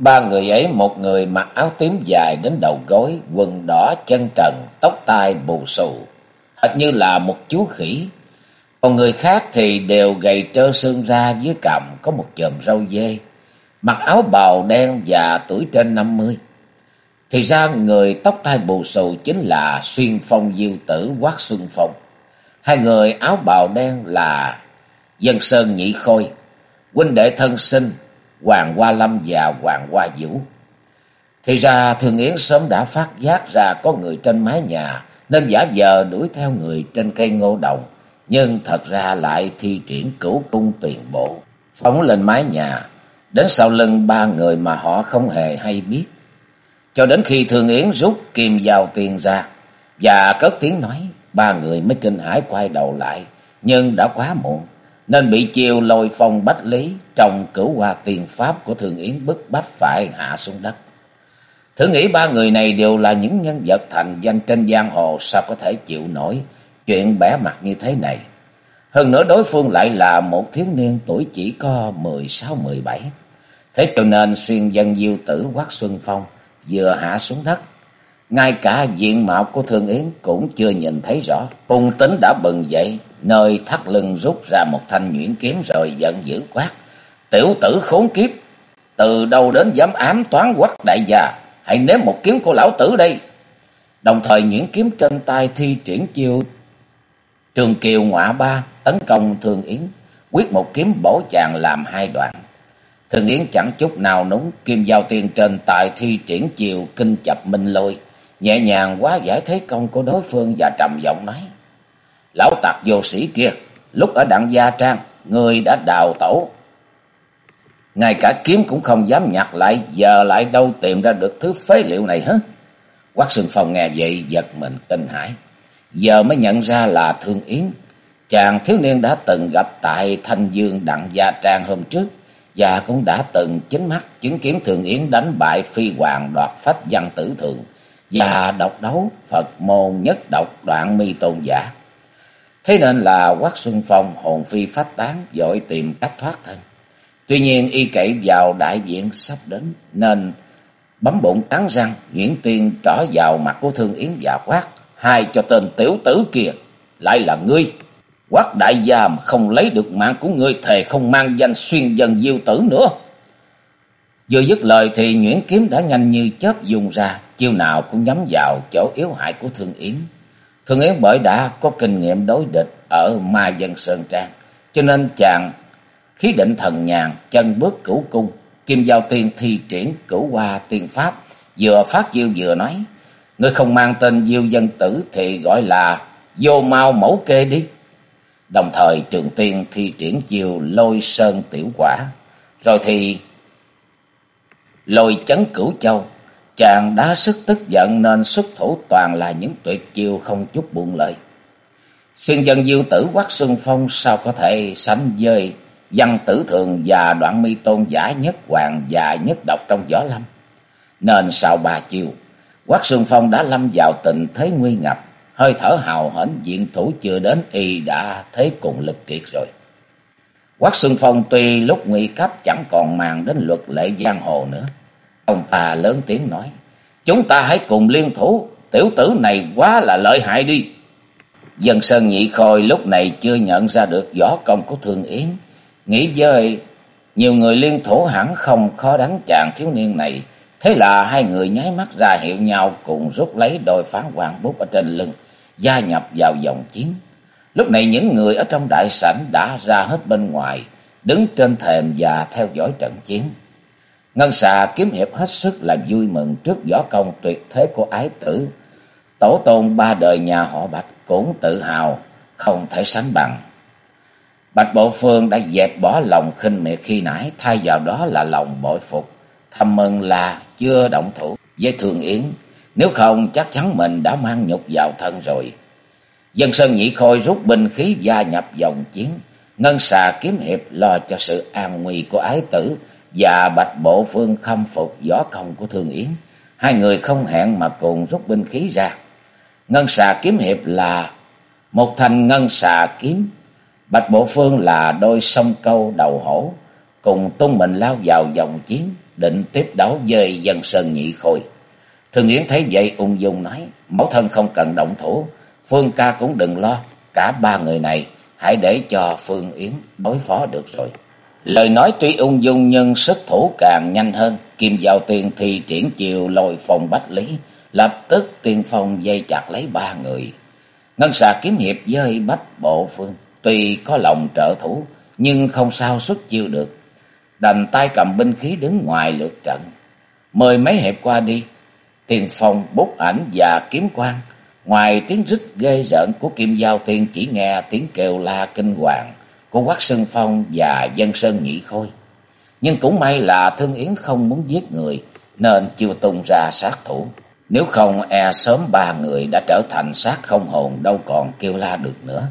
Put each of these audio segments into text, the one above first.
Ba người ấy một người mặc áo tím dài đến đầu gối, quần đỏ chân trần, tóc tai bù xù, hệt như là một chú khỉ. Còn người khác thì đều gầy trơ xương ra dưới cằm có một chòm râu dê, mặc áo bào đen và tuổi trên năm mươi. Thì ra người tóc tai bù xù chính là xuyên phong diêu tử quát xuân phong. Hai người áo bào đen là dân sơn nhị khôi, huynh đệ thân sinh Hoàng Hoa Lâm và Hoàng Hoa Vũ. Thì ra Thường Yến sớm đã phát giác ra có người trên mái nhà, nên giả vờ đuổi theo người trên cây ngô đồng, nhưng thật ra lại thi triển cửu cung tuyển bộ, phóng lên mái nhà, đến sau lưng ba người mà họ không hề hay biết. Cho đến khi Thường Yến rút kim vào tiền ra, và cất tiếng nói, ba người mới kinh hãi quay đầu lại, nhưng đã quá muộn nên bị chiều lôi phong bách lý trong cửu hoa tiền pháp của Thường Yến bức bách phải hạ xuống đất. Thử nghĩ ba người này đều là những nhân vật thành danh trên giang hồ sao có thể chịu nổi chuyện bẻ mặt như thế này. Hơn nữa đối phương lại là một thiếu niên tuổi chỉ có mười sáu mười bảy Thế cho nên xuyên dân diêu tử quát Xuân Phong vừa hạ xuống đất. Ngay cả diện mạo của Thương Yến cũng chưa nhìn thấy rõ. Hùng tính đã bừng dậy, nơi thắt lưng rút ra một thanh nhuyễn kiếm rồi giận dữ quát. Tiểu tử khốn kiếp, từ đâu đến dám ám toán quắc đại gia, hãy nếm một kiếm của lão tử đây. Đồng thời nhuyễn kiếm trên tay thi triển chiêu Trường Kiều ngọa ba tấn công Thường Yến, quyết một kiếm bổ chàng làm hai đoạn. Thường Yến chẳng chút nào núng, kim giao tiền trên tay thi triển chiều kinh chập minh lôi, nhẹ nhàng quá giải thế công của đối phương và trầm giọng nói. Lão tặc vô sĩ kia, lúc ở đặng gia trang, người đã đào tẩu Ngay cả kiếm cũng không dám nhặt lại, giờ lại đâu tìm ra được thứ phế liệu này hết. Quách Sương Phong nghe vậy giật mình kinh hãi. Giờ mới nhận ra là Thương Yến. Chàng thiếu niên đã từng gặp tại Thanh Dương Đặng Gia Trang hôm trước và cũng đã từng chính mắt chứng kiến Thường Yến đánh bại phi hoàng đoạt phách văn tử thượng và độc đấu Phật môn nhất độc đoạn mi tôn giả. Thế nên là Quát Xuân Phong hồn phi phách tán dội tìm cách thoát thân. Tuy nhiên y cậy vào đại viện sắp đến nên bấm bụng cắn răng, Nguyễn Tiên trở vào mặt của Thương Yến và quát. Hai cho tên tiểu tử kia lại là ngươi. Quát đại gia mà không lấy được mạng của ngươi thề không mang danh xuyên dân diêu tử nữa. Vừa dứt lời thì Nguyễn Kiếm đã nhanh như chớp dùng ra, chiêu nào cũng nhắm vào chỗ yếu hại của Thương Yến. Thương Yến bởi đã có kinh nghiệm đối địch ở Ma Dân Sơn Trang, cho nên chàng khí định thần nhàn, chân bước cửu cung, kim giao tiên thi triển cửu hoa tiên pháp, vừa phát chiêu vừa nói, người không mang tên diêu dân tử thì gọi là vô mau mẫu kê đi. Đồng thời trường tiên thi triển chiêu lôi sơn tiểu quả, rồi thì lôi chấn cửu châu, chàng đã sức tức giận nên xuất thủ toàn là những tuyệt chiêu không chút buồn lời. Xuyên dân diêu tử quát xuân phong sao có thể sánh dơi? văn tử thường và đoạn mi tôn giả nhất hoàng và nhất độc trong võ lâm. Nên sau ba chiêu, quát xuân phong đã lâm vào tình thế nguy ngập, hơi thở hào hển diện thủ chưa đến y đã thế cùng lực kiệt rồi. Quát xuân phong tuy lúc nguy cấp chẳng còn màng đến luật lệ giang hồ nữa Ông ta lớn tiếng nói. Chúng ta hãy cùng liên thủ. Tiểu tử này quá là lợi hại đi. Dân Sơn Nhị Khôi lúc này chưa nhận ra được võ công của Thương Yến. Nghĩ dơi, nhiều người liên thủ hẳn không khó đánh chàng thiếu niên này. Thế là hai người nháy mắt ra hiệu nhau cùng rút lấy đôi phán hoàng bút ở trên lưng. Gia nhập vào dòng chiến. Lúc này những người ở trong đại sảnh đã ra hết bên ngoài. Đứng trên thềm và theo dõi trận chiến. Ngân xà kiếm hiệp hết sức là vui mừng trước võ công tuyệt thế của ái tử. Tổ tôn ba đời nhà họ Bạch cũng tự hào, không thể sánh bằng. Bạch Bộ Phương đã dẹp bỏ lòng khinh miệt khi nãy, thay vào đó là lòng bội phục. Thầm mừng là chưa động thủ với Thường Yến, nếu không chắc chắn mình đã mang nhục vào thân rồi. Dân Sơn Nhị Khôi rút binh khí gia nhập dòng chiến, ngân xà kiếm hiệp lo cho sự an nguy của ái tử và Bạch Bộ Phương khâm phục võ công của Thường Yến. Hai người không hẹn mà cùng rút binh khí ra. Ngân xà kiếm hiệp là một thành ngân xà kiếm. Bạch Bộ Phương là đôi sông câu đầu hổ, cùng tung mình lao vào dòng chiến, định tiếp đấu với dân sơn nhị khôi. Thường Yến thấy vậy ung dung nói, mẫu thân không cần động thủ, Phương ca cũng đừng lo, cả ba người này hãy để cho Phương Yến đối phó được rồi. Lời nói tuy ung dung nhưng sức thủ càng nhanh hơn, Kim Giao Tiên thì triển chiều lôi phòng bách lý, lập tức tiên phong dây chặt lấy ba người. Ngân xà kiếm hiệp dơi bách bộ phương, tuy có lòng trợ thủ, nhưng không sao xuất chiêu được. Đành tay cầm binh khí đứng ngoài lượt trận. mời mấy hiệp qua đi, tiền phong, bút ảnh và kiếm quang. Ngoài tiếng rít ghê rợn của Kim Giao Tiên chỉ nghe tiếng kêu la kinh hoàng của quách Sơn Phong và Dân Sơn Nhị Khôi. Nhưng cũng may là Thương Yến không muốn giết người, nên chưa tung ra sát thủ. Nếu không e sớm ba người đã trở thành xác không hồn đâu còn kêu la được nữa.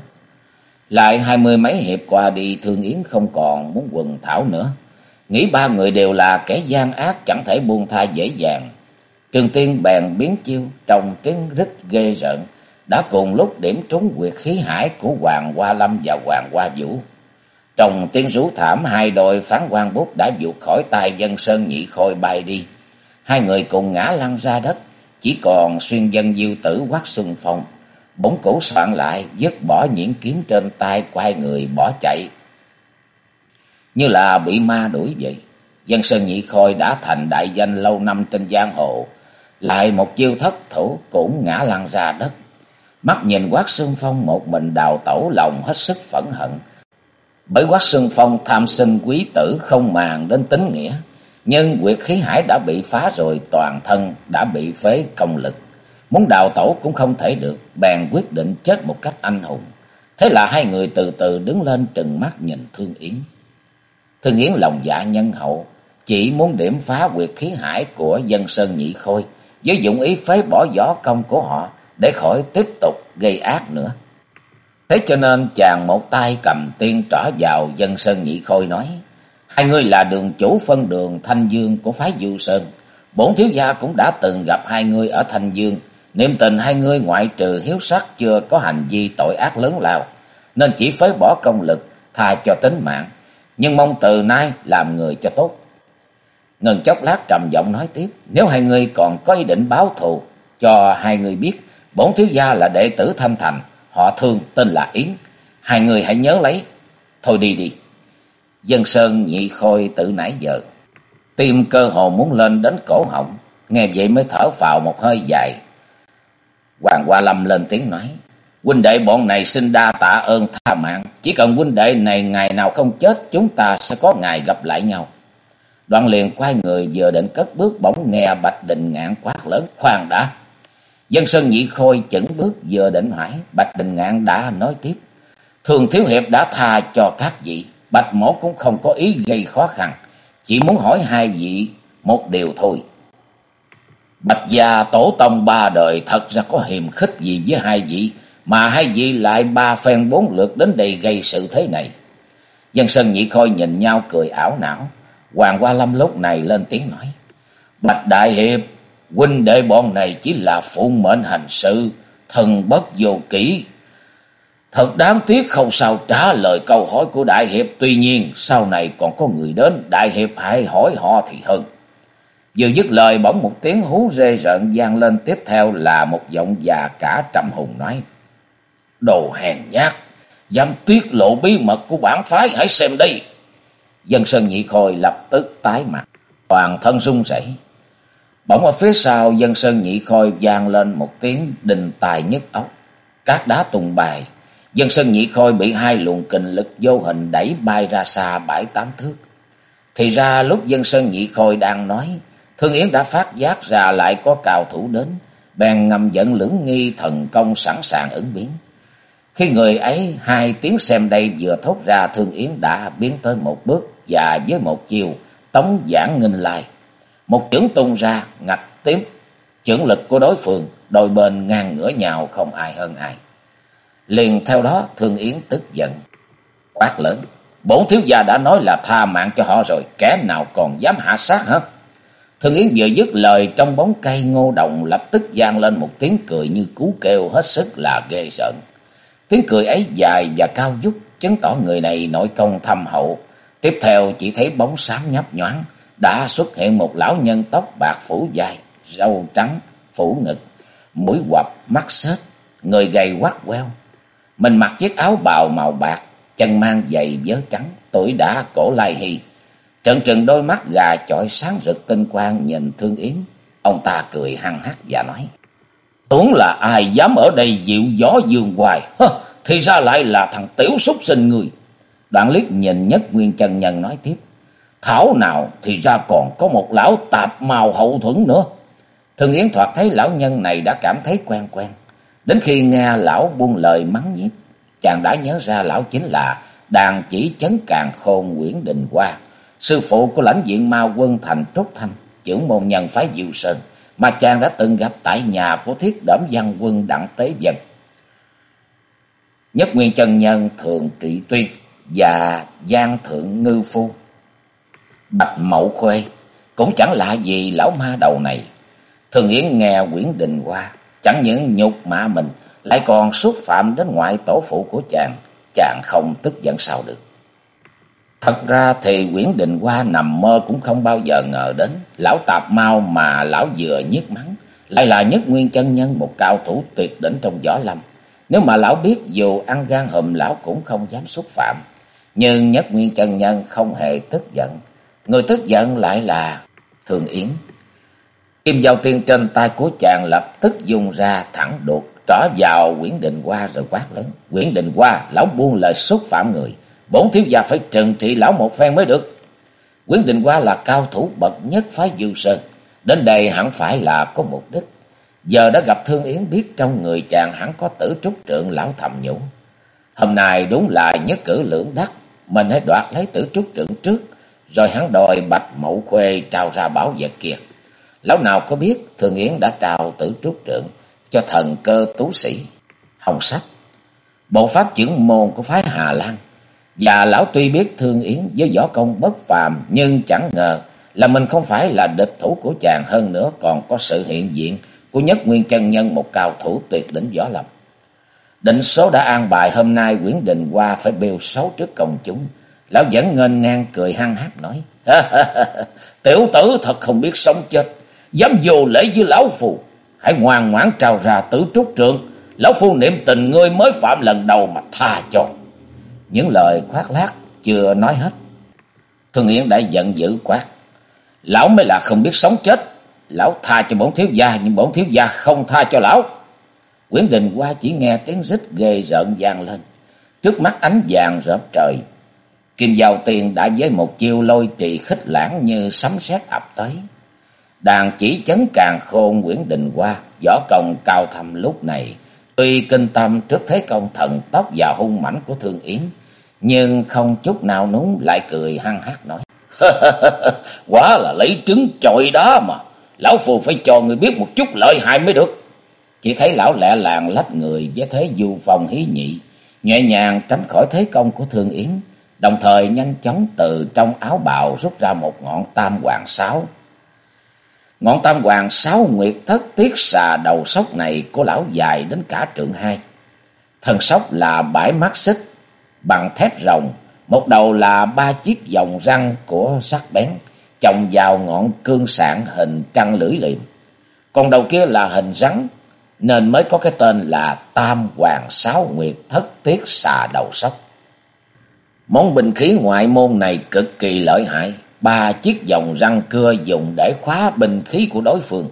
Lại hai mươi mấy hiệp qua đi, Thương Yến không còn muốn quần thảo nữa. Nghĩ ba người đều là kẻ gian ác, chẳng thể buông tha dễ dàng. Trường Tiên bèn biến chiêu, trong tiếng rít ghê rợn. Đã cùng lúc điểm trúng quyệt khí hải của Hoàng Hoa Lâm và Hoàng Hoa Vũ. Trong tiếng rú thảm, hai đôi phán quan bút đã vụt khỏi tay dân sơn nhị khôi bay đi. Hai người cùng ngã lăn ra đất. Chỉ còn xuyên dân diêu tử quát xuân phong. Bỗng cổ soạn lại, dứt bỏ những kiếm trên tay quay người bỏ chạy. Như là bị ma đuổi vậy. Dân Sơn Nhị Khôi đã thành đại danh lâu năm trên giang hồ. Lại một chiêu thất thủ cũng ngã lăn ra đất. Mắt nhìn quát sơn phong một mình đào tẩu lòng hết sức phẫn hận. Bởi quát sơn phong tham sinh quý tử không màng đến tính nghĩa. Nhưng quyệt khí hải đã bị phá rồi toàn thân đã bị phế công lực. Muốn đào tẩu cũng không thể được, bèn quyết định chết một cách anh hùng. Thế là hai người từ từ đứng lên trừng mắt nhìn Thương Yến. Thương Yến lòng dạ nhân hậu, chỉ muốn điểm phá quyệt khí hải của dân Sơn Nhị Khôi, với dụng ý phế bỏ võ công của họ để khỏi tiếp tục gây ác nữa. Thế cho nên chàng một tay cầm tiên trỏ vào dân Sơn Nhị Khôi nói, hai người là đường chủ phân đường Thanh Dương của phái Du Sơn. Bốn thiếu gia cũng đã từng gặp hai người ở Thanh Dương, niệm tình hai người ngoại trừ hiếu sắc chưa có hành vi tội ác lớn lao, nên chỉ phế bỏ công lực, tha cho tính mạng, nhưng mong từ nay làm người cho tốt. Ngừng chốc lát trầm giọng nói tiếp, nếu hai người còn có ý định báo thù, cho hai người biết, bốn thiếu gia là đệ tử Thanh Thành, họ thương tên là Yến, hai người hãy nhớ lấy, thôi đi đi. Dân Sơn nhị khôi tự nãy giờ, tim cơ hồ muốn lên đến cổ họng, nghe vậy mới thở vào một hơi dài. Hoàng Hoa Lâm lên tiếng nói, huynh đệ bọn này xin đa tạ ơn tha mạng, chỉ cần huynh đệ này ngày nào không chết, chúng ta sẽ có ngày gặp lại nhau. Đoạn liền quay người vừa định cất bước bỗng nghe Bạch Đình Ngạn quát lớn, khoan đã. Dân Sơn Nhị Khôi chững bước vừa định hỏi, Bạch Đình Ngạn đã nói tiếp. Thường Thiếu Hiệp đã tha cho các vị, Bạch Mổ cũng không có ý gây khó khăn, chỉ muốn hỏi hai vị một điều thôi. Bạch gia tổ tông ba đời thật ra có hiềm khích gì với hai vị, mà hai vị lại ba phen bốn lượt đến đây gây sự thế này. Dân Sơn Nhị Khôi nhìn nhau cười ảo não. Hoàng Hoa Lâm lúc này lên tiếng nói. Bạch Đại Hiệp, huynh đệ bọn này chỉ là phụ mệnh hành sự, thần bất vô kỹ. Thật đáng tiếc không sao trả lời câu hỏi của Đại Hiệp. Tuy nhiên, sau này còn có người đến, Đại Hiệp hãy hỏi họ thì hơn. Vừa dứt lời bỗng một tiếng hú rê rợn gian lên tiếp theo là một giọng già cả trầm hùng nói. Đồ hèn nhát, dám tiết lộ bí mật của bản phái, hãy xem đây. Dân Sơn Nhị Khôi lập tức tái mặt, toàn thân run rẩy. Bỗng ở phía sau Dân Sơn Nhị Khôi vang lên một tiếng đình tài nhất ốc. Các đá tùng bài, Dân Sơn Nhị Khôi bị hai luồng kình lực vô hình đẩy bay ra xa bảy tám thước. Thì ra lúc Dân Sơn Nhị Khôi đang nói, Thương Yến đã phát giác ra lại có cào thủ đến, bèn ngầm giận lưỡng nghi thần công sẵn sàng ứng biến. Khi người ấy hai tiếng xem đây vừa thốt ra Thương Yến đã biến tới một bước và với một chiều tống giảng nghinh lai. Một chưởng tung ra ngạch tím. chưởng lực của đối phương đôi bên ngang ngửa nhau không ai hơn ai. Liền theo đó Thương Yến tức giận quát lớn. Bổn thiếu gia đã nói là tha mạng cho họ rồi, kẻ nào còn dám hạ sát hả? Thương Yến vừa dứt lời trong bóng cây ngô đồng lập tức gian lên một tiếng cười như cú kêu hết sức là ghê sợ. Tiếng cười ấy dài và cao vút chứng tỏ người này nội công thâm hậu. Tiếp theo chỉ thấy bóng sáng nhấp nhoáng đã xuất hiện một lão nhân tóc bạc phủ dài, râu trắng, phủ ngực, mũi quặp, mắt xếch, người gầy quắt queo. Mình mặc chiếc áo bào màu bạc, chân mang giày vớ trắng, tuổi đã cổ lai hy. Trận trừng đôi mắt gà chọi sáng rực tinh quang nhìn Thương Yến. Ông ta cười hăng hắc và nói. tuấn là ai dám ở đây dịu gió dương hoài. Hơ, thì ra lại là thằng tiểu súc sinh người. Đoạn liếc nhìn nhất nguyên chân nhân nói tiếp. Thảo nào thì ra còn có một lão tạp màu hậu thuẫn nữa. thường Yến thoạt thấy lão nhân này đã cảm thấy quen quen. Đến khi nghe lão buông lời mắng nhiếc, chàng đã nhớ ra lão chính là đàn chỉ chấn càng khôn Nguyễn Đình Hoa, sư phụ của lãnh diện ma quân thành Trúc Thanh, trưởng môn nhân phái Diệu Sơn, mà chàng đã từng gặp tại nhà của thiết đẩm văn quân Đặng Tế Dân. Nhất Nguyên Chân Nhân Thường Trị Tuyên và Giang Thượng Ngư Phu. Bạch Mậu Khuê cũng chẳng lạ gì lão ma đầu này. Thường Yến nghe Nguyễn Đình qua chẳng những nhục mạ mình, lại còn xúc phạm đến ngoại tổ phụ của chàng, chàng không tức giận sao được. Thật ra thì Nguyễn Đình Hoa nằm mơ cũng không bao giờ ngờ đến, lão tạp mau mà lão vừa nhiếc mắng, lại là nhất nguyên chân nhân một cao thủ tuyệt đỉnh trong võ lâm. Nếu mà lão biết dù ăn gan hùm lão cũng không dám xúc phạm. Nhưng nhất nguyên chân nhân không hề tức giận. Người tức giận lại là Thường Yến. Kim dao tiên trên tay của chàng lập tức dùng ra thẳng đột trở vào Nguyễn Đình Hoa rồi quát lớn. Nguyễn Đình Hoa, lão buông lời xúc phạm người. Bốn thiếu gia phải trừng trị lão một phen mới được. Nguyễn Đình Hoa là cao thủ bậc nhất phái Dương Sơn. Đến đây hẳn phải là có mục đích. Giờ đã gặp Thương Yến biết trong người chàng hẳn có tử trúc trượng lão thầm nhũ. Hôm nay đúng là nhất cử lưỡng đắc. Mình hãy đoạt lấy tử trúc trượng trước. Rồi hắn đòi bạch mẫu khuê trao ra bảo vật kia. Lão nào có biết Thường Yến đã trao tử trúc trượng cho thần cơ tú sĩ. Hồng sách. Bộ pháp trưởng môn của phái Hà Lan. Và lão tuy biết Thương Yến với võ công bất phàm, nhưng chẳng ngờ là mình không phải là địch thủ của chàng, hơn nữa còn có sự hiện diện của nhất nguyên chân nhân, một cao thủ tuyệt đỉnh võ lâm. Định số đã an bài hôm nay Nguyễn Đình Hoa phải bêu xấu trước công chúng. Lão vẫn ngênh ngang cười hăng hát nói. Tiểu tử thật không biết sống chết. Dám vô lễ với lão phù. Hãy ngoan ngoãn trao ra tử trúc trượng. Lão phu niệm tình ngươi mới phạm lần đầu mà tha cho. Những lời khoác lác chưa nói hết. Thương Yến đã giận dữ quát. Lão mới là không biết sống chết. Lão tha cho bổn thiếu gia, nhưng bổn thiếu gia không tha cho lão. quyến Đình qua chỉ nghe tiếng rít ghê rợn vang lên. Trước mắt ánh vàng rợp trời. Kim Giao Tiền đã với một chiêu lôi trì khích lãng như sấm sét ập tới. Đàn chỉ chấn càng khôn Nguyễn Đình qua, võ công cao thầm lúc này. Tuy kinh tâm trước thế công thần tốc và hung mãnh của Thương Yến, nhưng không chút nào núng lại cười hăng hát nói. Quá là lấy trứng chọi đó mà. Lão phù phải cho người biết một chút lợi hại mới được. Chỉ thấy lão lẹ làng lách người với thế du phòng hí nhị, nhẹ nhàng tránh khỏi thế công của Thương Yến, đồng thời nhanh chóng từ trong áo bào rút ra một ngọn tam hoàng sáo. Ngọn tam hoàng sáu nguyệt thất tiết xà đầu sóc này của lão dài đến cả trượng hai. Thân sóc là bãi mắt xích bằng thép rồng, một đầu là ba chiếc vòng răng của sắc bén, chồng vào ngọn cương sạn hình trăng lưỡi liềm. Còn đầu kia là hình rắn, nên mới có cái tên là Tam Hoàng Sáu Nguyệt Thất Tiết Xà Đầu Sóc. Món binh khí ngoại môn này cực kỳ lợi hại, ba chiếc vòng răng cưa dùng để khóa binh khí của đối phương.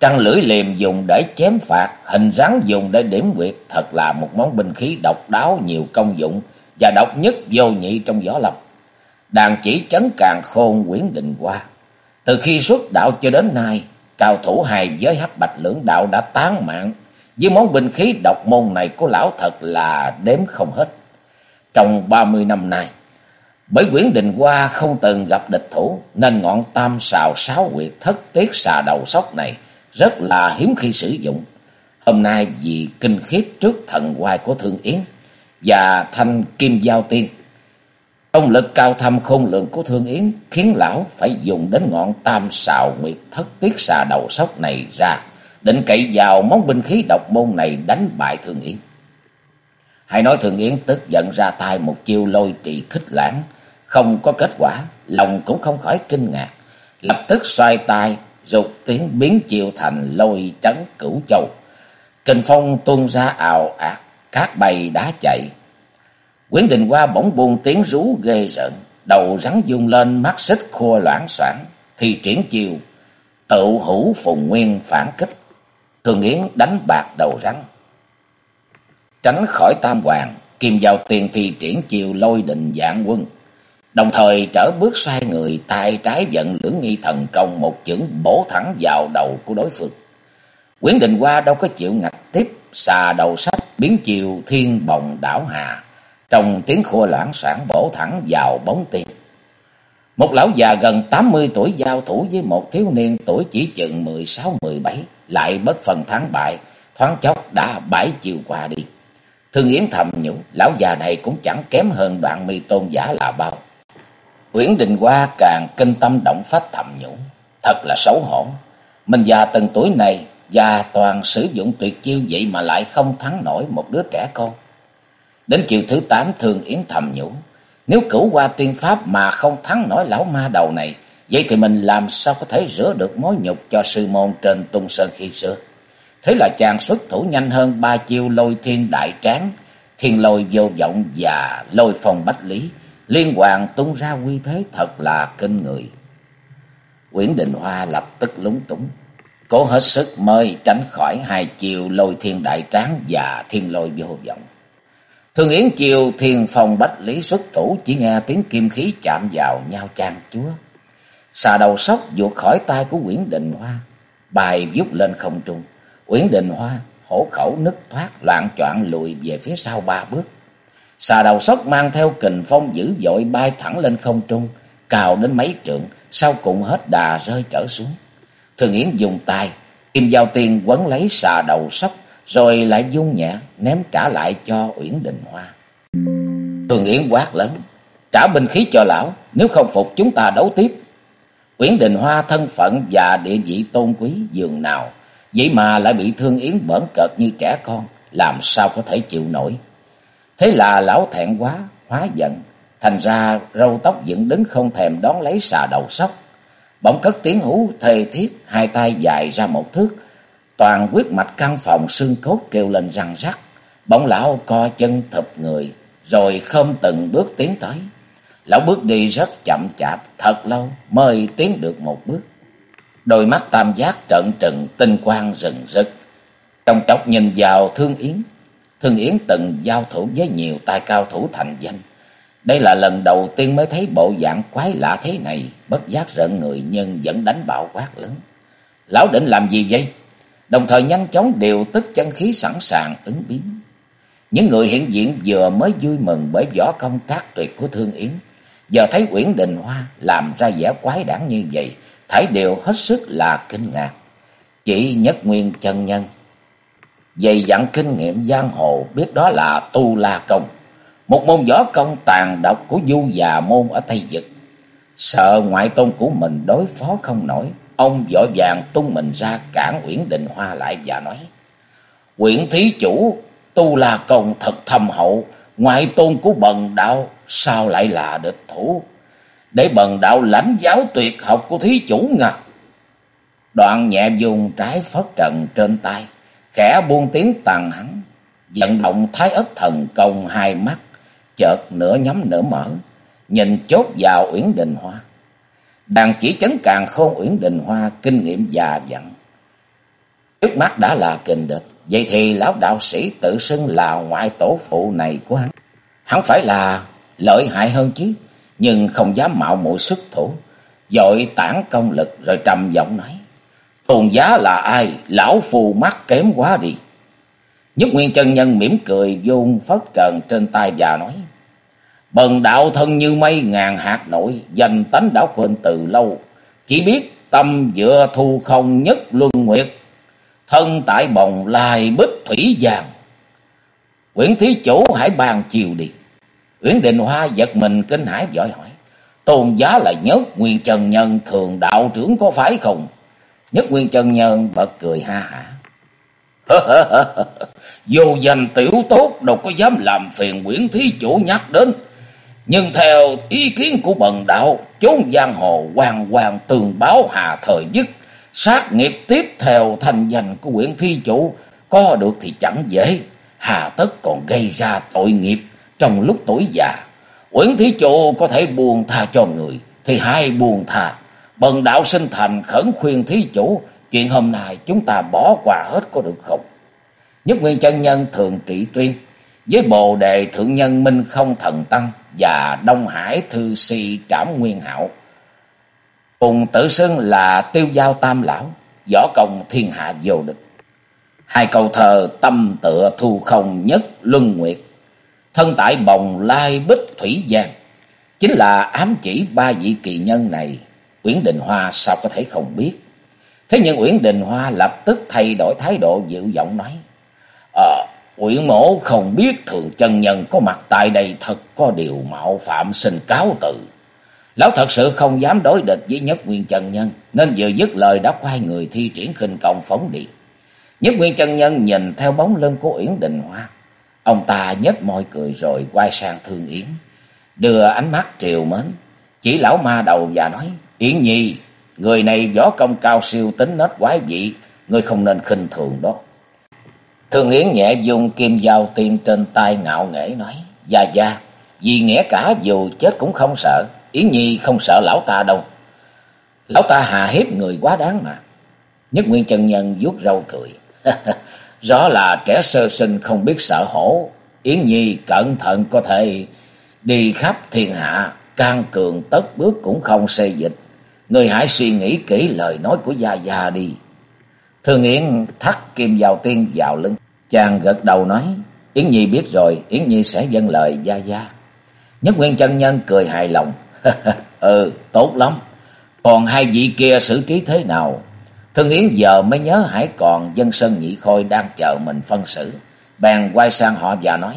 Trăng lưỡi liềm dùng để chém phạt, hình rắn dùng để điểm quyệt, thật là một món binh khí độc đáo nhiều công dụng và độc nhất vô nhị trong võ lâm. Đàn chỉ chấn càng khôn quyển định qua. Từ khi xuất đạo cho đến nay, cao thủ hài giới hấp bạch lưỡng đạo đã tán mạng Với món binh khí độc môn này của lão thật là đếm không hết. Trong ba mươi năm nay, bởi quyển đình qua không từng gặp địch thủ, nên ngọn tam xào sáu quyệt thất tiết xà đầu sóc này rất là hiếm khi sử dụng. Hôm nay vì kinh khiếp trước thần hoài của Thương Yến và thanh kim giao tiên. Công lực cao thâm khôn lượng của Thương Yến khiến lão phải dùng đến ngọn tam xào nguyệt thất tiết xà đầu sóc này ra, định cậy vào món binh khí độc môn này đánh bại Thương Yến. Hãy nói Thường Yến tức giận ra tay một chiêu lôi trì khích lãng, không có kết quả, lòng cũng không khỏi kinh ngạc. Lập tức xoay tay, rụt tiếng biến chiêu thành lôi trấn cửu châu. Kinh phong tuôn ra ào ạt, cát bay đá chạy. Quyến Đình qua bỗng buông tiếng rú ghê rợn, đầu rắn dung lên mắt xích khua loãng xoảng, thì triển chiều, tự hữu phùng nguyên phản kích. Thường Yến đánh bạc đầu rắn tránh khỏi tam hoàng, kim vào tiền thì triển chiều lôi đình dạng quân. Đồng thời trở bước xoay người tay trái giận lưỡng nghi thần công một chưởng bổ thẳng vào đầu của đối phương. Quyến định qua đâu có chịu ngạch tiếp, xà đầu sách biến chiều thiên bồng đảo hà, trong tiếng khua loãng soảng bổ thẳng vào bóng tiền. Một lão già gần tám mươi tuổi giao thủ với một thiếu niên tuổi chỉ chừng mười sáu mười bảy lại bất phần thắng bại, thoáng chốc đã bãi chiều qua đi. Thương Yến thầm nhủ, lão già này cũng chẳng kém hơn đoạn mi tôn giả là bao. Uyển Đình Hoa càng kinh tâm động phách thầm nhủ, thật là xấu hổ. Mình già từng tuổi này, già toàn sử dụng tuyệt chiêu vậy mà lại không thắng nổi một đứa trẻ con. Đến chiều thứ tám Thương Yến thầm nhủ, nếu cửu qua tiên pháp mà không thắng nổi lão ma đầu này, vậy thì mình làm sao có thể rửa được mối nhục cho sư môn trên tung sơn khi xưa. Thế là chàng xuất thủ nhanh hơn ba chiêu lôi thiên đại tráng, thiên lôi vô vọng và lôi phong bách lý. Liên hoàng tung ra quy thế thật là kinh người. Nguyễn Đình Hoa lập tức lúng túng. Cố hết sức mời tránh khỏi hai chiều lôi thiên đại tráng và thiên lôi vô vọng. Thường Yến chiều thiên phong bách lý xuất thủ chỉ nghe tiếng kim khí chạm vào nhau chan chúa. Xà đầu sóc vụt khỏi tay của Nguyễn Đình Hoa, bài vút lên không trung. Uyển Đình Hoa hổ khẩu nứt thoát loạn choạng lùi về phía sau ba bước. Xà đầu sóc mang theo kình phong dữ dội bay thẳng lên không trung, cào đến mấy trượng, sau cùng hết đà rơi trở xuống. Thường Yến dùng tay, kim giao tiền quấn lấy xà đầu sóc, rồi lại dung nhẹ ném trả lại cho Uyển Đình Hoa. Thường Yến quát lớn, trả binh khí cho lão, nếu không phục chúng ta đấu tiếp. Uyển Đình Hoa thân phận và địa vị tôn quý dường nào Vậy mà lại bị Thương Yến bẩn cợt như trẻ con, làm sao có thể chịu nổi. Thế là lão thẹn quá, hóa giận, thành ra râu tóc dựng đứng không thèm đón lấy xà đầu sóc. Bỗng cất tiếng hú thề thiết, hai tay dài ra một thước, toàn quyết mạch căn phòng xương cốt kêu lên răng rắc. Bỗng lão co chân thập người, rồi không từng bước tiến tới. Lão bước đi rất chậm chạp, thật lâu mới tiến được một bước. Đôi mắt tam giác trợn trừng, tinh quang rừng rực. Trong chốc nhìn vào Thương Yến. Thương Yến từng giao thủ với nhiều tài cao thủ thành danh. Đây là lần đầu tiên mới thấy bộ dạng quái lạ thế này, bất giác rợn người nhưng vẫn đánh bạo quát lớn. Lão định làm gì vậy? Đồng thời nhanh chóng điều tức chân khí sẵn sàng ứng biến. Những người hiện diện vừa mới vui mừng bởi võ công trác tuyệt của Thương Yến. Giờ thấy Uyển Đình Hoa làm ra vẻ quái đản như vậy, Thải đều hết sức là kinh ngạc. Chỉ nhất nguyên chân nhân, dày dặn kinh nghiệm giang hồ biết đó là tu la công, một môn võ công tàn độc của du già môn ở Tây Dực. Sợ ngoại tôn của mình đối phó không nổi, ông vội vàng tung mình ra cản Uyển Đình Hoa lại và nói: "Quyển thí chủ, tu la công thật thâm hậu, ngoại tôn của bần đạo sao lại là địch thủ?" Để bần đạo lãnh giáo tuyệt học của thí chủ ngà. Đoạn nhẹ dùng trái phất trần trên tay, khẽ buông tiếng tàn hắn, vận động thái ất thần công hai mắt, chợt nửa nhắm nửa mở, nhìn chốt vào Uyển Đình Hoa. Đàn chỉ chấn càng khôn Uyển Đình Hoa kinh nghiệm già dặn. Trước mắt đã là kình địch, vậy thì lão đạo sĩ tự xưng là ngoại tổ phụ này của hắn. Hắn phải là lợi hại hơn chứ nhưng không dám mạo muội xuất thủ, dội tản công lực rồi trầm giọng nói: "Tôn giá là ai? Lão phù mắt kém quá đi." Nhất Nguyên chân nhân mỉm cười vung phất trần trên tay và nói. Bần đạo thân như mây ngàn hạt nổi, danh tánh đã quên từ lâu. Chỉ biết tâm dựa thu không nhất luân nguyệt, thân tại bồng lai bích thủy vàng. Quyển thí chủ hãy bàn chiều đi. Uyển Đình Hoa giật mình kinh hãi vội hỏi. Tôn giá là nhất nguyên trần nhân thường đạo trưởng có phải không? Nhất nguyên trần nhân bật cười ha hả. Dù danh tiểu tốt đâu có dám làm phiền Nguyễn thí chủ nhắc đến. Nhưng theo ý kiến của bần đạo, chốn giang hồ hoàng hoàng tường báo hà thời dứt, sát nghiệp tiếp theo thành danh của Nguyễn thi chủ, có được thì chẳng dễ, hà tất còn gây ra tội nghiệp trong lúc tuổi già. Quyển thí chủ có thể buồn tha cho người, thì hai buồn tha. Bần đạo sinh thành khẩn khuyên thí chủ, chuyện hôm nay chúng ta bỏ qua hết có được không? Nhất Nguyên chân Nhân thường trị tuyên, với bồ đề thượng nhân Minh không thần tăng và Đông Hải thư si trảm nguyên hạo. Cùng tự xưng là tiêu giao tam lão, võ công thiên hạ vô địch. Hai câu thơ tâm tựa thu không nhất luân nguyệt, thân tại bồng lai bích thủy giang, chính là ám chỉ ba vị kỳ nhân này, Uyển Đình Hoa sao có thể không biết. Thế nhưng Uyển Đình Hoa lập tức thay đổi thái độ dịu giọng nói, Ờ, Uyển mổ không biết thường chân nhân có mặt tại đây thật có điều mạo phạm xin cáo từ. Lão thật sự không dám đối địch với Nhất Nguyên chân nhân, nên vừa dứt lời đã quay người thi triển khinh công phóng đi. Nhất Nguyên chân nhân nhìn theo bóng lưng của Uyển Đình Hoa. Ông ta nhếch môi cười rồi quay sang Thương Yến, đưa ánh mắt triều mến, chỉ lão ma đầu và nói, Yến Nhi, người này võ công cao siêu tính nết quái vị, người không nên khinh thường đó. Thương Yến nhẹ dùng kim dao tiên trên tay ngạo nghễ nói, Dạ dạ, vì nghĩa cả dù chết cũng không sợ, Yến Nhi không sợ lão ta đâu. Lão ta hà hiếp người quá đáng mà. Nhất Nguyên chân Nhân vuốt râu cười. Rõ là trẻ sơ sinh không biết sợ hổ. Yến Nhi cẩn thận có thể đi khắp thiên hạ, can cường tất bước cũng không xê dịch. Người hãy suy nghĩ kỹ lời nói của Gia Gia đi. Thương Yến thắt kim vào tiên vào lưng. Chàng gật đầu nói, Yến Nhi biết rồi, Yến Nhi sẽ dâng lời Gia Gia. Nhất Nguyên chân Nhân cười hài lòng. ừ, tốt lắm. Còn hai vị kia xử trí thế nào? Thương Yến giờ mới nhớ hãy còn dân sơn nhị khôi đang chờ mình phân xử. Bèn quay sang họ và nói,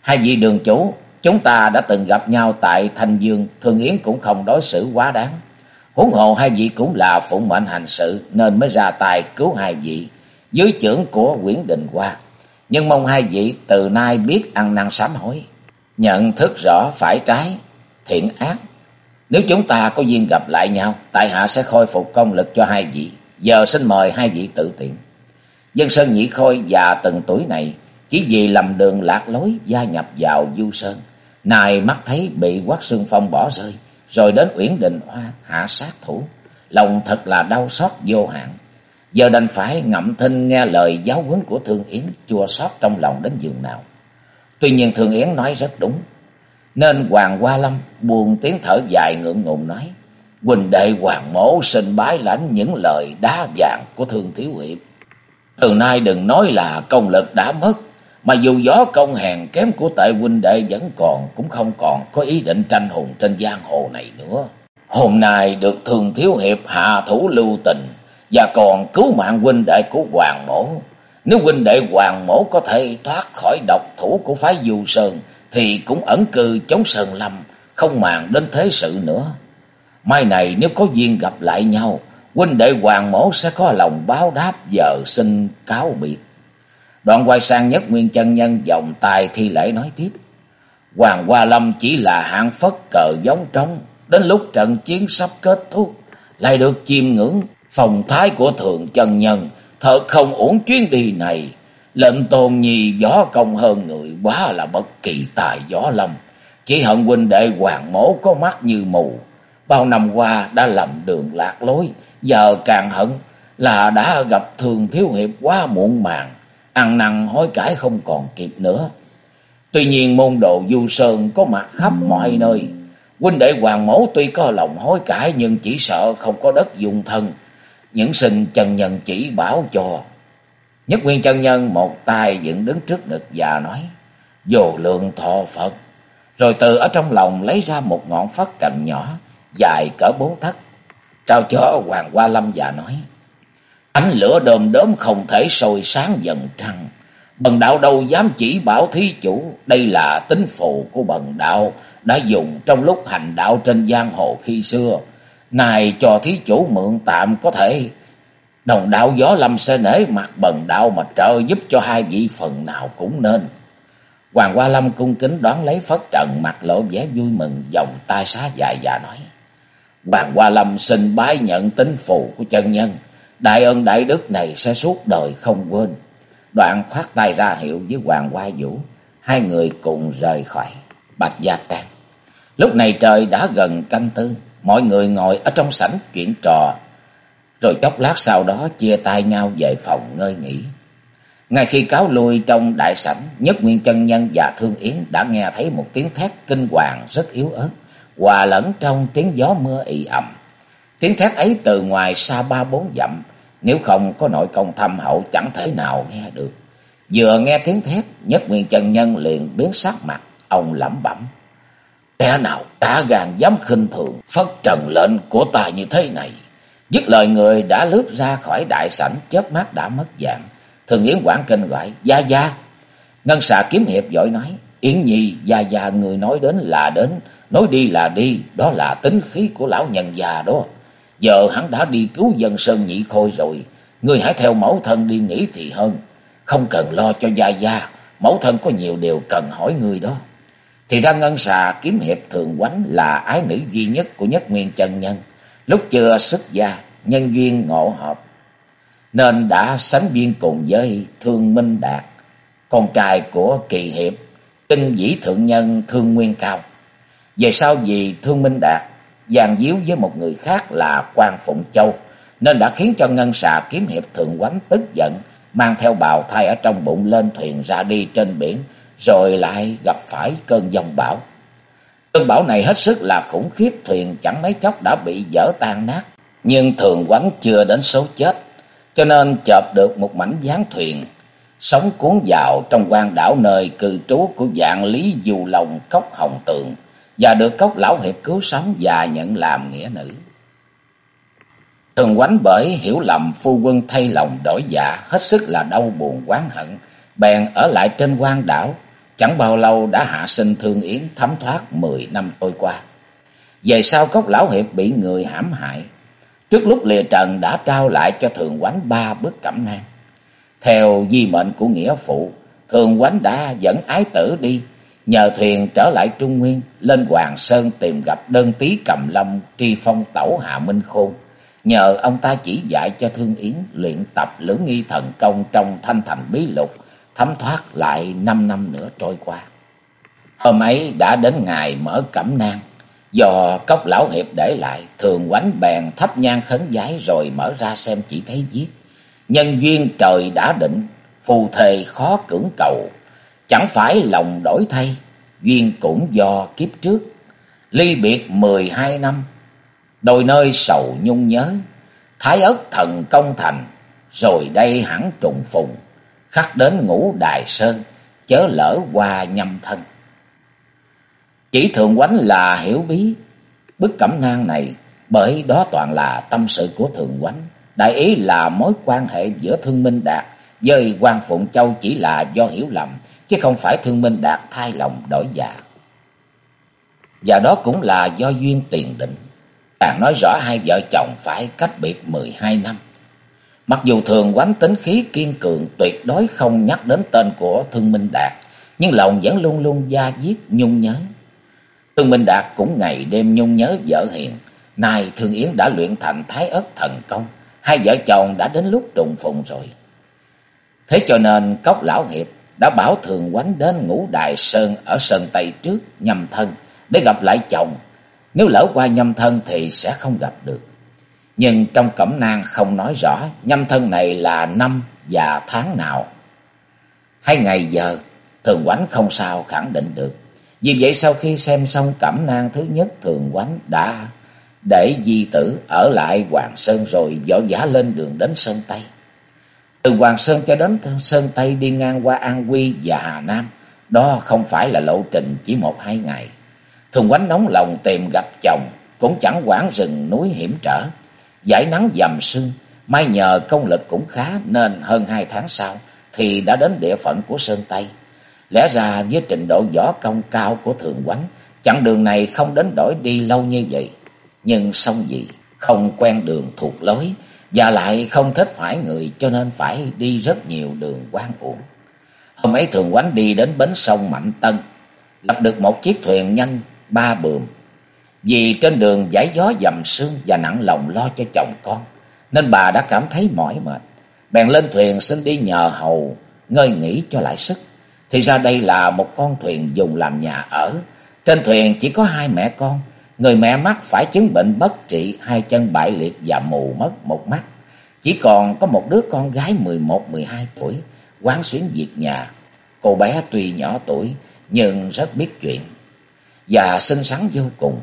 hai vị đường chủ, chúng ta đã từng gặp nhau tại Thanh Dương, Thương Yến cũng không đối xử quá đáng. Huống hồ hai vị cũng là phụng mệnh hành sự nên mới ra tài cứu hai vị dưới trưởng của Nguyễn Đình Hoa. Nhưng mong hai vị từ nay biết ăn năn sám hối, nhận thức rõ phải trái, thiện ác. Nếu chúng ta có duyên gặp lại nhau, tại hạ sẽ khôi phục công lực cho hai vị. Giờ xin mời hai vị tự tiện. Dân Sơn Nhị Khôi già từng tuổi này, chỉ vì lầm đường lạc lối gia nhập vào Du Sơn. Nài mắt thấy bị quát xương phong bỏ rơi, rồi đến Uyển Đình Hoa hạ sát thủ. Lòng thật là đau xót vô hạn. Giờ đành phải ngậm thinh nghe lời giáo huấn của Thương Yến chua xót trong lòng đến giường nào. Tuy nhiên Thương Yến nói rất đúng. Nên Hoàng Hoa Lâm buồn tiếng thở dài ngượng ngùng nói. Quỳnh đệ Hoàng Mổ xin bái lãnh những lời đá vàng của Thương Thiếu Hiệp. Từ nay đừng nói là công lực đã mất. Mà dù gió công hèn kém của tệ huynh đệ vẫn còn, cũng không còn có ý định tranh hùng trên giang hồ này nữa. Hôm nay được Thương Thiếu Hiệp hạ thủ lưu tình, và còn cứu mạng huynh đệ của Hoàng Mổ. Nếu huynh đệ Hoàng Mổ có thể thoát khỏi độc thủ của phái Du Sơn, thì cũng ẩn cư chống Sơn Lâm, không màng đến thế sự nữa. Mai này nếu có duyên gặp lại nhau, huynh đệ Hoàng Mổ sẽ có lòng báo đáp giờ xin cáo biệt. Đoạn quay sang nhất nguyên chân nhân vòng tay thi lễ nói tiếp. Hoàng Hoa Lâm chỉ là hạng phất cờ giống trống, đến lúc trận chiến sắp kết thúc, lại được chiêm ngưỡng phòng thái của thượng chân nhân, thật không uổng chuyến đi này. Lệnh tôn nhi gió công hơn người quá là bất kỳ tài gió lâm. Chỉ hận huynh đệ hoàng mổ có mắt như mù. Bao năm qua đã lầm đường lạc lối, giờ càng hận là đã gặp thường thiếu hiệp quá muộn màng. Ăn năn hối cải không còn kịp nữa. Tuy nhiên môn đồ du sơn có mặt khắp mọi nơi. Huynh đệ hoàng mẫu tuy có lòng hối cải nhưng chỉ sợ không có đất dùng thân những sinh chân nhân chỉ bảo cho. Nhất Nguyên chân nhân một tay dựng đứng trước ngực và nói, Vô lượng thọ Phật. Rồi từ ở trong lòng lấy ra một ngọn phất cành nhỏ, dài cỡ bốn thất, trao cho Hoàng Hoa Lâm và nói, Ánh lửa đơm đốm không thể sôi sáng dần trăng. Bần đạo đâu dám chỉ bảo thí chủ, đây là tính phụ của bần đạo đã dùng trong lúc hành đạo trên giang hồ khi xưa. Này cho thí chủ mượn tạm có thể Đồng đạo gió lâm sẽ nể mặt bần đạo mà trợ giúp cho hai vị phần nào cũng nên. Hoàng Hoa Lâm cung kính đoán lấy phất trận mặt lộ vẻ vui mừng vòng tay xá dài và nói. Bàn Hoa Lâm xin bái nhận tính phù của chân nhân. Đại ơn đại đức này sẽ suốt đời không quên. Đoạn khoát tay ra hiệu với Hoàng Hoa Vũ. Hai người cùng rời khỏi Bạch Gia Trang. Lúc này trời đã gần canh tư. Mọi người ngồi ở trong sảnh chuyện trò rồi chốc lát sau đó chia tay nhau về phòng ngơi nghỉ. Ngay khi cáo lui trong đại sảnh, Nhất Nguyên chân Nhân và Thương Yến đã nghe thấy một tiếng thét kinh hoàng rất yếu ớt, hòa lẫn trong tiếng gió mưa y ầm. Tiếng thét ấy từ ngoài xa ba bốn dặm, nếu không có nội công thâm hậu chẳng thể nào nghe được. Vừa nghe tiếng thét, Nhất Nguyên chân Nhân liền biến sắc mặt, ông lẩm bẩm. Kẻ nào đã gan dám khinh thường, phất trần lệnh của ta như thế này. Dứt lời người đã lướt ra khỏi đại sảnh, chớp mắt đã mất dạng. Thường Yến quảng kinh gọi, Gia Gia. Ngân xà kiếm hiệp giỏi nói, Yến Nhi, Gia Gia người nói đến là đến, nói đi là đi, đó là tính khí của lão nhân già đó. Giờ hắn đã đi cứu dân sơn nhị khôi rồi, người hãy theo mẫu thân đi nghỉ thì hơn. Không cần lo cho Gia Gia, mẫu thân có nhiều điều cần hỏi người đó. Thì ra Ngân xà kiếm hiệp thường quánh là ái nữ duy nhất của nhất nguyên chân nhân. Lúc chưa xuất gia, nhân duyên ngộ hợp, nên đã sánh duyên cùng với Thương Minh Đạt, con trai của kỳ hiệp, kinh dĩ thượng nhân Thương Nguyên Cao. Về sau vì Thương Minh Đạt giàn díu với một người khác là quan Phụng Châu, nên đã khiến cho ngân xà kiếm hiệp thượng quánh tức giận, mang theo bào thai ở trong bụng lên thuyền ra đi trên biển, rồi lại gặp phải cơn giông bão. Cơn bão này hết sức là khủng khiếp, thuyền chẳng mấy chốc đã bị dở tan nát. Nhưng thường quánh chưa đến số chết, cho nên chợp được một mảnh gián thuyền, sóng cuốn vào trong quan đảo nơi cư trú của dạng lý dù lòng cốc hồng tượng, và được cốc lão hiệp cứu sống và nhận làm nghĩa nữ. Thường quánh bởi hiểu lầm phu quân thay lòng đổi dạ, hết sức là đau buồn quán hận, bèn ở lại trên quan đảo, Chẳng bao lâu đã hạ sinh thương yến thấm thoát mười năm trôi qua. Về sau cốc lão hiệp bị người hãm hại. Trước lúc lìa trần đã trao lại cho thường quánh ba bức cẩm nang. Theo di mệnh của nghĩa phụ, thường quánh đã dẫn ái tử đi, nhờ thuyền trở lại Trung Nguyên, lên Hoàng Sơn tìm gặp đơn tí cầm lâm tri phong tẩu Hạ Minh Khôn. Nhờ ông ta chỉ dạy cho Thương Yến luyện tập lưỡng nghi thần công trong thanh thành bí lục, thấm thoát lại năm năm nữa trôi qua. Hôm ấy đã đến ngày mở cẩm nang, do cốc lão hiệp để lại, thường quánh bèn thắp nhang khấn giái rồi mở ra xem chỉ thấy viết. Nhân duyên trời đã định, phù thề khó cưỡng cầu, chẳng phải lòng đổi thay, duyên cũng do kiếp trước. Ly biệt mười hai năm, đôi nơi sầu nhung nhớ, thái ất thần công thành, rồi đây hẳn trùng phùng khắc đến ngũ đài sơn, chớ lỡ qua nhâm thân. Chỉ thường quánh là hiểu bí, bức cẩm nang này, bởi đó toàn là tâm sự của thường quánh. Đại ý là mối quan hệ giữa Thương Minh Đạt với quan Phụng Châu chỉ là do hiểu lầm, chứ không phải Thương Minh Đạt thay lòng đổi dạ. Và đó cũng là do duyên tiền định. Càng nói rõ hai vợ chồng phải cách biệt mười hai năm. Mặc dù thường quán tính khí kiên cường tuyệt đối không nhắc đến tên của Thương Minh Đạt, nhưng lòng vẫn luôn luôn da diết nhung nhớ. Thương Minh Đạt cũng ngày đêm nhung nhớ vợ hiền, nay Thương Yến đã luyện thành thái ất thần công, hai vợ chồng đã đến lúc trùng phùng rồi. Thế cho nên Cốc Lão Hiệp đã bảo Thường Quánh đến ngũ Đại Sơn ở Sơn Tây trước nhâm thân để gặp lại chồng. Nếu lỡ qua nhâm thân thì sẽ không gặp được nhưng trong cẩm nang không nói rõ nhâm thân này là năm và tháng nào. Hay ngày giờ, Thường Quánh không sao khẳng định được. Vì vậy sau khi xem xong cẩm nang thứ nhất, Thường Quánh đã để di tử ở lại Hoàng Sơn rồi võ giả lên đường đến Sơn Tây. Từ Hoàng Sơn cho đến Sơn Tây đi ngang qua An Quy và Hà Nam, đó không phải là lộ trình chỉ một hai ngày. Thường quánh nóng lòng tìm gặp chồng, cũng chẳng quản rừng núi hiểm trở. Giải nắng dầm sương, may nhờ công lực cũng khá nên hơn hai tháng sau thì đã đến địa phận của Sơn Tây. Lẽ ra với trình độ võ công cao của Thường Quánh, chặng đường này không đến đổi đi lâu như vậy. Nhưng xong gì, không quen đường thuộc lối, và lại không thích hỏi người cho nên phải đi rất nhiều đường quan uổng. Hôm ấy Thường Quánh đi đến bến sông Mạnh Tân, lập được một chiếc thuyền nhanh ba bườm. Vì trên đường giải gió dầm sương và nặng lòng lo cho chồng con, nên bà đã cảm thấy mỏi mệt. Bèn lên thuyền xin đi nhờ hầu, ngơi nghỉ cho lại sức. Thì ra đây là một con thuyền dùng làm nhà ở. Trên thuyền chỉ có hai mẹ con. Người mẹ mắc phải chứng bệnh bất trị, hai chân bại liệt và mù mất một mắt. Chỉ còn có một đứa con gái 11-12 tuổi, quán xuyến việc nhà. Cô bé tuy nhỏ tuổi, nhưng rất biết chuyện. Và xinh xắn vô cùng.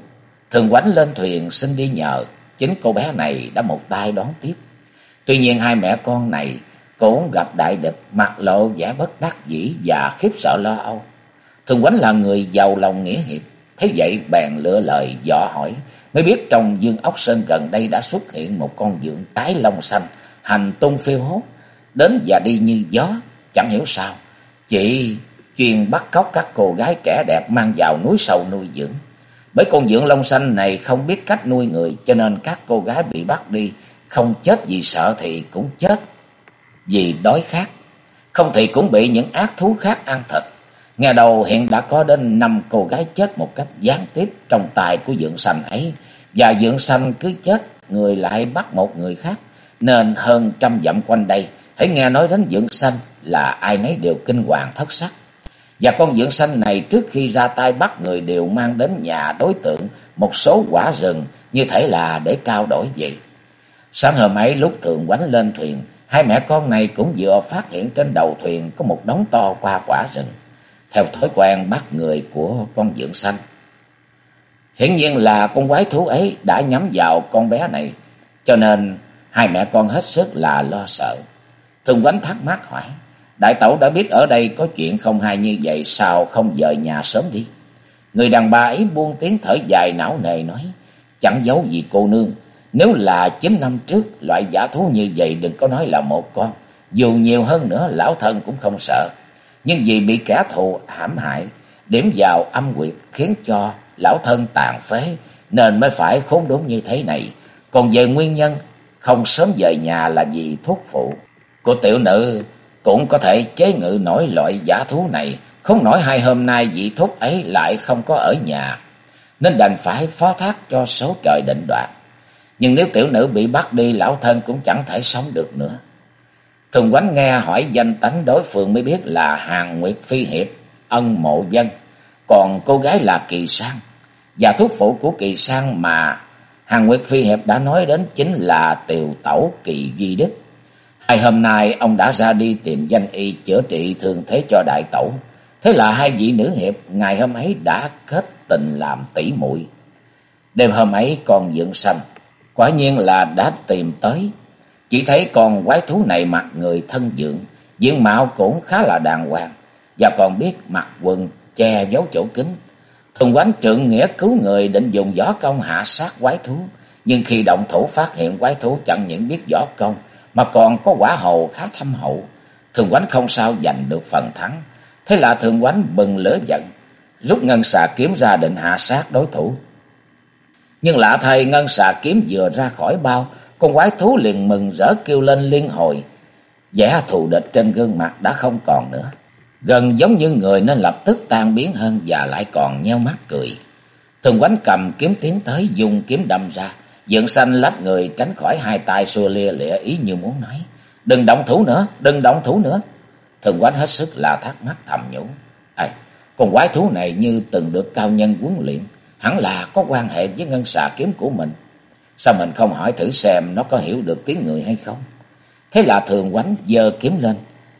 Thường quánh lên thuyền xin đi nhờ. Chính cô bé này đã một tay đón tiếp. Tuy nhiên hai mẹ con này cũng gặp đại địch, mặt lộ vẻ bất đắc dĩ và khiếp sợ lo âu. Thường Quánh là người giàu lòng nghĩa hiệp, thế vậy bèn lựa lời dò hỏi, mới biết trong dương ốc sơn gần đây đã xuất hiện một con dưỡng tái lông xanh, hành tung phiêu hốt, đến và đi như gió, chẳng hiểu sao. Chị chuyên bắt cóc các cô gái trẻ đẹp mang vào núi sâu nuôi dưỡng. Bởi con dưỡng lông xanh này không biết cách nuôi người cho nên các cô gái bị bắt đi, không chết vì sợ thì cũng chết vì đói khát, không thì cũng bị những ác thú khác ăn thịt. Nghe đầu hiện đã có đến năm cô gái chết một cách gián tiếp trong tài của dưỡng sanh ấy, và dưỡng sanh cứ chết, người lại bắt một người khác, nên hơn trăm dặm quanh đây, hãy nghe nói đến dưỡng sanh là ai nấy đều kinh hoàng thất sắc. Và con dưỡng sanh này trước khi ra tay bắt người đều mang đến nhà đối tượng một số quả rừng như thể là để trao đổi vậy. Sáng hôm ấy lúc thượng quánh lên thuyền, Hai mẹ con này cũng vừa phát hiện trên đầu thuyền có một đống to qua quả rừng, theo thói quen bắt người của con dưỡng xanh. Hiển nhiên là con quái thú ấy đã nhắm vào con bé này, cho nên hai mẹ con hết sức là lo sợ. Thường quánh thắc mắc hỏi, đại tẩu đã biết ở đây có chuyện không hay như vậy, sao không dời nhà sớm đi? Người đàn bà ấy buông tiếng thở dài não nề nói, chẳng giấu gì cô nương, nếu là chín năm trước, loại giả thú như vậy đừng có nói là một con. Dù nhiều hơn nữa, lão thân cũng không sợ. Nhưng vì bị kẻ thù hãm hại, điểm vào âm quyệt khiến cho lão thân tàn phế, nên mới phải khốn đốn như thế này. Còn về nguyên nhân, không sớm về nhà là vì thuốc phụ. Của tiểu nữ cũng có thể chế ngự nổi loại giả thú này, không nổi hai hôm nay vị thuốc ấy lại không có ở nhà, nên đành phải phó thác cho số trời định đoạt. Nhưng nếu tiểu nữ bị bắt đi, lão thân cũng chẳng thể sống được nữa. Thường quánh nghe hỏi danh tánh đối phương mới biết là Hàng Nguyệt Phi Hiệp, ân mộ dân. Còn cô gái là Kỳ Sang. Và thuốc phụ của Kỳ Sang mà Hàng Nguyệt Phi Hiệp đã nói đến chính là tiều tẩu Kỳ Duy Đức. Hai hôm nay ông đã ra đi tìm danh y chữa trị thương thế cho đại tẩu. Thế là hai vị nữ hiệp ngày hôm ấy đã kết tình làm tỷ muội. Đêm hôm ấy còn dựng sanh Quả nhiên là đã tìm tới. Chỉ thấy con quái thú này mặt người thân dưỡng, diện mạo cũng khá là đàng hoàng, và còn biết mặc quần che giấu chỗ kính. Thường quán trượng nghĩa cứu người định dùng gió công hạ sát quái thú, nhưng khi động thủ phát hiện quái thú chẳng những biết võ công, mà còn có quả hầu khá thâm hậu. Thường quánh không sao giành được phần thắng. Thế là thường quánh bừng lửa giận, rút ngân xà kiếm ra định hạ sát đối thủ. Nhưng lạ thay ngân xà kiếm vừa ra khỏi bao, con quái thú liền mừng rỡ kêu lên liên hồi. vẻ thù địch trên gương mặt đã không còn nữa. Gần giống như người nên lập tức tan biến hơn và lại còn nheo mắt cười. Thường quánh cầm kiếm tiến tới dùng kiếm đâm ra. Dựng xanh lách người tránh khỏi hai tay xua lia lịa ý như muốn nói. Đừng động thủ nữa, đừng động thủ nữa. Thường quánh hết sức là thắc mắc thầm nhủ. Ê, con quái thú này như từng được cao nhân huấn luyện hẳn là có quan hệ với ngân xà kiếm của mình. Sao mình không hỏi thử xem nó có hiểu được tiếng người hay không? Thế là thường quánh giơ kiếm lên,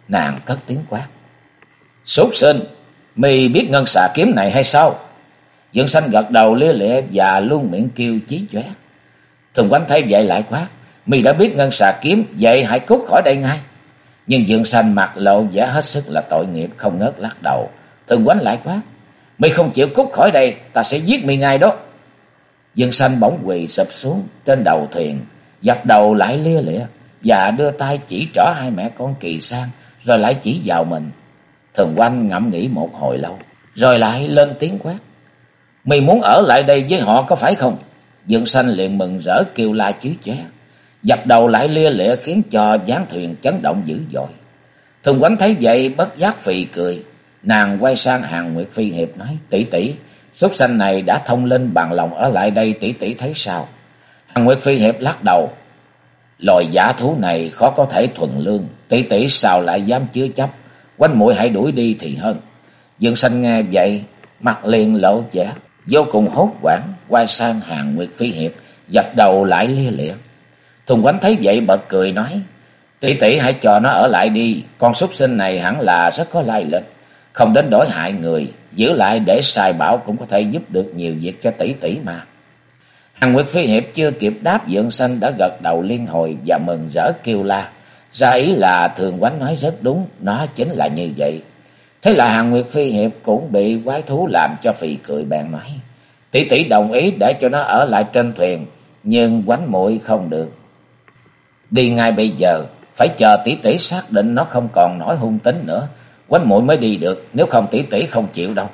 nàng cất tiếng quát. Sốt sinh, mì biết ngân xà kiếm này hay sao? Dương xanh gật đầu lia lịa và luôn miệng kêu chí chóe. Thường quánh thấy vậy lại quát. Mì đã biết ngân xà kiếm, vậy hãy cút khỏi đây ngay. Nhưng Dương xanh mặt lộ vẻ hết sức là tội nghiệp không ngớt lắc đầu. Thường quánh lại quát. Mi không chịu cút khỏi đây, ta sẽ giết mi ngay đó. Dương Sanh bỗng quỳ sụp xuống trên đầu thuyền, dập đầu lại lia lịa và đưa tay chỉ trỏ hai mẹ con kỳ sang rồi lại chỉ vào mình. Thường quanh ngẫm nghĩ một hồi lâu, rồi lại lên tiếng quát. Mày muốn ở lại đây với họ có phải không? Dương Sanh liền mừng rỡ kêu la chứ ché. Dập đầu lại lia lịa khiến cho gián thuyền chấn động dữ dội. Thường quánh thấy vậy bất giác phì cười. Nàng quay sang hàng Nguyệt Phi Hiệp nói, tỷ tỷ súc sanh này đã thông linh bằng lòng ở lại đây tỷ tỷ thấy sao? Hàng Nguyệt Phi Hiệp lắc đầu. Loài giả thú này khó có thể thuần lương, tỷ tỷ sao lại dám chứa chấp, quanh mũi hãy đuổi đi thì hơn. Dương Sanh nghe vậy, mặt liền lộ vẻ, vô cùng hốt quảng, quay sang hàng Nguyệt Phi Hiệp, dập đầu lại lia lịa. Thùng Quánh thấy vậy bật cười nói, tỷ tỷ hãy cho nó ở lại đi, con súc sinh này hẳn là rất có lai lịch, không đến đổi hại người, giữ lại để xài bảo cũng có thể giúp được nhiều việc cho tỷ tỷ mà. Hàng Nguyệt Phi Hiệp chưa kịp đáp dưỡng sanh đã gật đầu liên hồi và mừng rỡ kêu la. Ra ý là thường quánh nói rất đúng, nó chính là như vậy. Thế là Hàng Nguyệt Phi Hiệp cũng bị quái thú làm cho phì cười bạn nói. Tỷ tỷ đồng ý để cho nó ở lại trên thuyền, nhưng quánh muội không được. Đi ngay bây giờ, phải chờ tỷ tỷ xác định nó không còn nổi hung tính nữa, quánh muội mới đi được, nếu không tỷ tỷ không chịu đâu.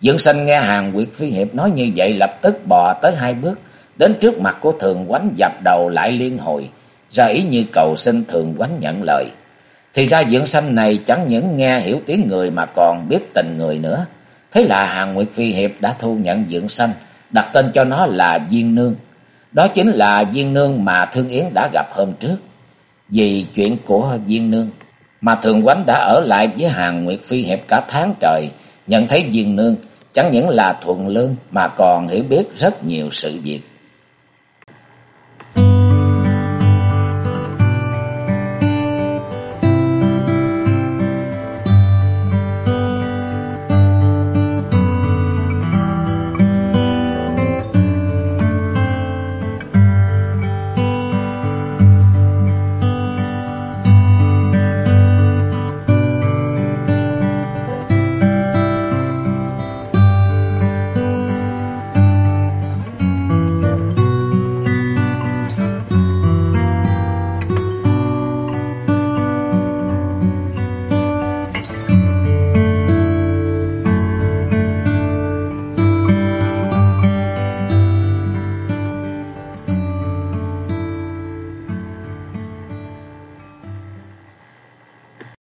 Dương Sanh nghe Hàng Nguyệt Phi Hiệp nói như vậy lập tức bò tới hai bước, đến trước mặt của Thường Quánh dập đầu lại liên hồi, ra ý như cầu xin Thường Quánh nhận lời. Thì ra dưỡng sanh này chẳng những nghe hiểu tiếng người mà còn biết tình người nữa. Thế là Hàng Nguyệt Phi Hiệp đã thu nhận dưỡng sanh, đặt tên cho nó là Diên Nương. Đó chính là Diên Nương mà Thương Yến đã gặp hôm trước. Vì chuyện của Diên Nương mà Thường Quánh đã ở lại với Hàng Nguyệt Phi Hiệp cả tháng trời, nhận thấy Diên Nương chẳng những là thuận lương mà còn hiểu biết rất nhiều sự việc.